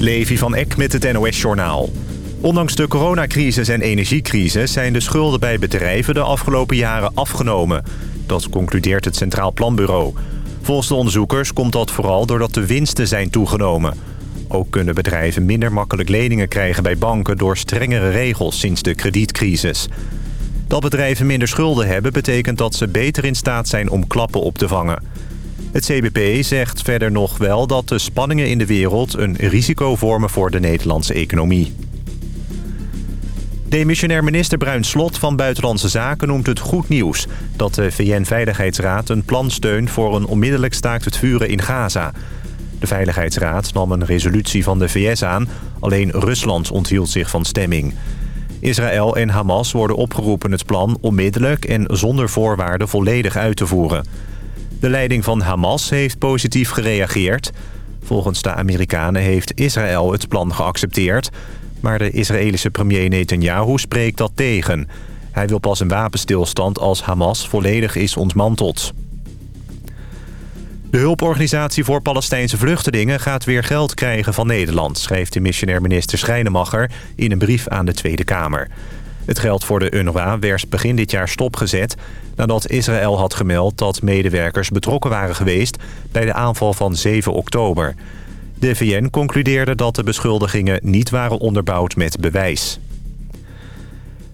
Levi van Eck met het NOS-journaal. Ondanks de coronacrisis en energiecrisis zijn de schulden bij bedrijven de afgelopen jaren afgenomen. Dat concludeert het Centraal Planbureau. Volgens de onderzoekers komt dat vooral doordat de winsten zijn toegenomen. Ook kunnen bedrijven minder makkelijk leningen krijgen bij banken door strengere regels sinds de kredietcrisis. Dat bedrijven minder schulden hebben betekent dat ze beter in staat zijn om klappen op te vangen. Het CBP zegt verder nog wel dat de spanningen in de wereld een risico vormen voor de Nederlandse economie. Demissionair minister Bruin Slot van Buitenlandse Zaken noemt het goed nieuws... dat de VN-veiligheidsraad een plan steunt voor een onmiddellijk staakt het vuren in Gaza. De Veiligheidsraad nam een resolutie van de VS aan, alleen Rusland onthield zich van stemming. Israël en Hamas worden opgeroepen het plan onmiddellijk en zonder voorwaarden volledig uit te voeren. De leiding van Hamas heeft positief gereageerd. Volgens de Amerikanen heeft Israël het plan geaccepteerd... maar de Israëlische premier Netanyahu spreekt dat tegen. Hij wil pas een wapenstilstand als Hamas volledig is ontmanteld. De hulporganisatie voor Palestijnse vluchtelingen gaat weer geld krijgen van Nederland... schrijft de missionair minister Schrijnemacher in een brief aan de Tweede Kamer. Het geld voor de UNRWA werd begin dit jaar stopgezet... nadat Israël had gemeld dat medewerkers betrokken waren geweest... bij de aanval van 7 oktober. De VN concludeerde dat de beschuldigingen niet waren onderbouwd met bewijs.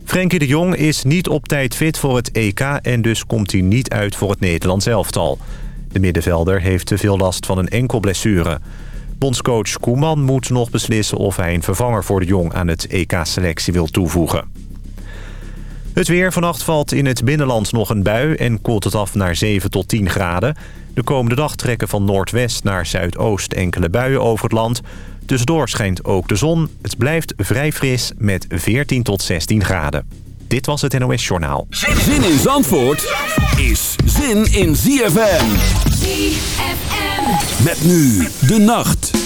Frenkie de Jong is niet op tijd fit voor het EK... en dus komt hij niet uit voor het Nederlands elftal. De middenvelder heeft te veel last van een enkel blessure... Bondscoach Koeman moet nog beslissen of hij een vervanger voor de Jong aan het EK-selectie wil toevoegen. Het weer. Vannacht valt in het binnenland nog een bui en koelt het af naar 7 tot 10 graden. De komende dag trekken van noordwest naar zuidoost enkele buien over het land. Tussendoor schijnt ook de zon. Het blijft vrij fris met 14 tot 16 graden. Dit was het NOS Journaal. Zin in Zandvoort is zin in ZFM. ZFM. Met nu de nacht.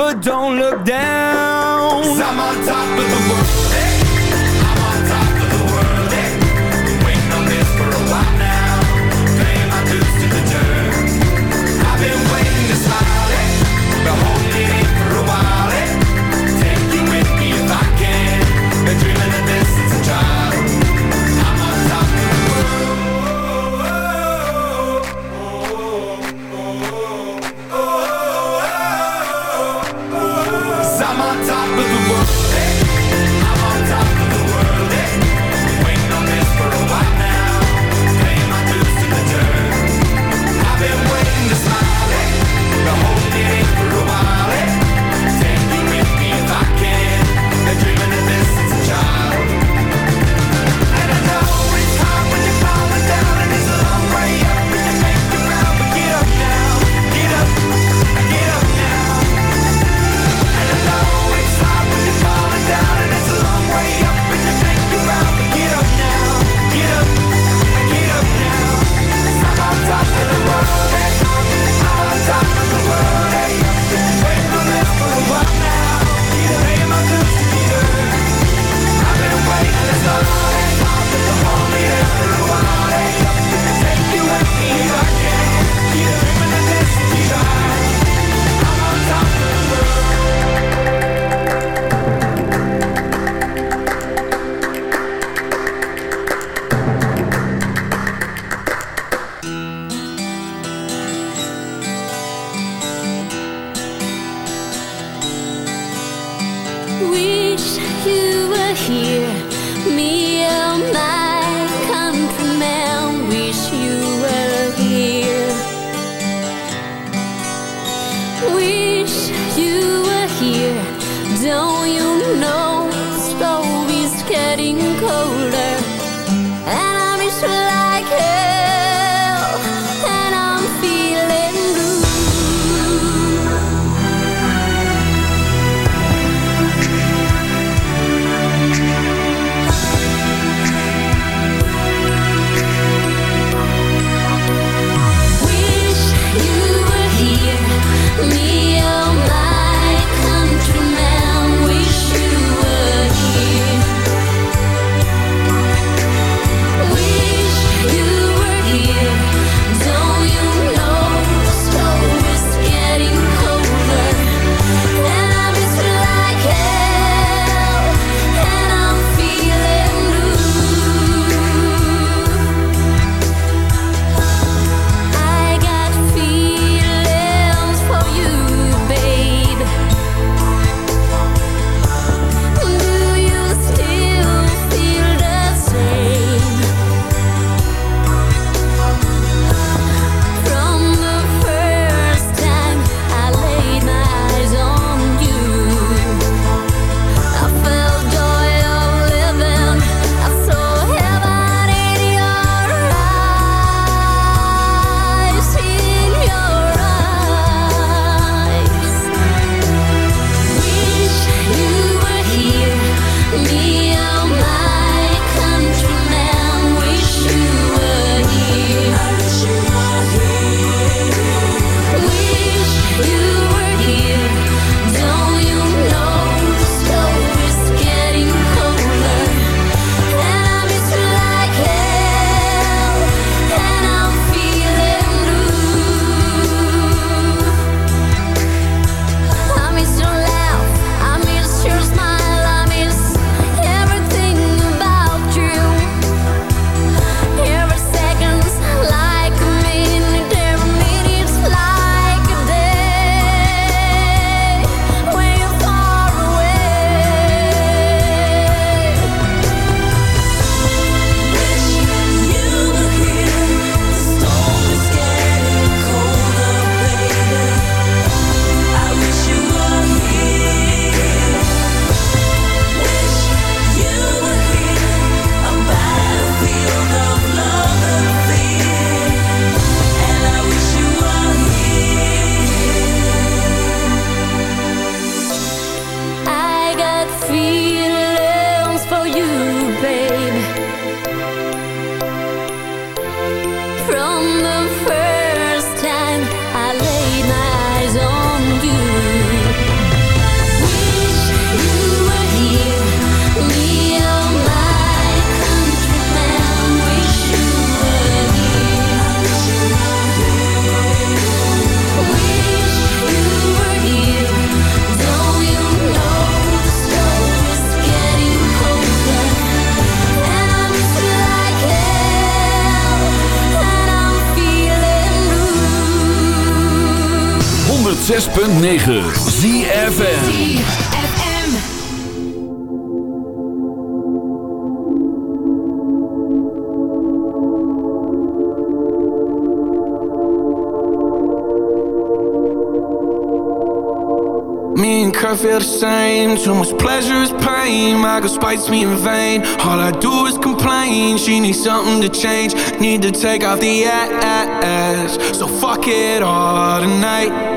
but don't look down. i I'm on top of the world. 106.9 ZFN Me and Kurt feel the same. Too much pleasure is pain. My girl spites me in vain. All I do is complain. She needs something to change. Need to take off the ass. So fuck it all tonight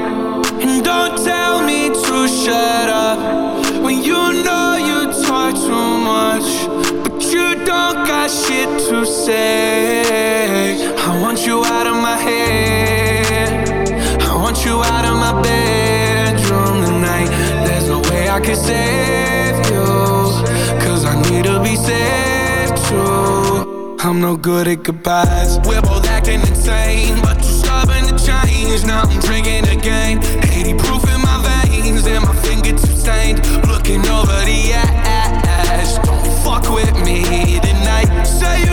I'm no good at goodbyes. We're both acting insane But to change Now I'm drinking again 80 proof in my veins And my fingertips stained. Looking over the ash Don't fuck with me tonight. Say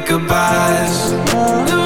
goodbyes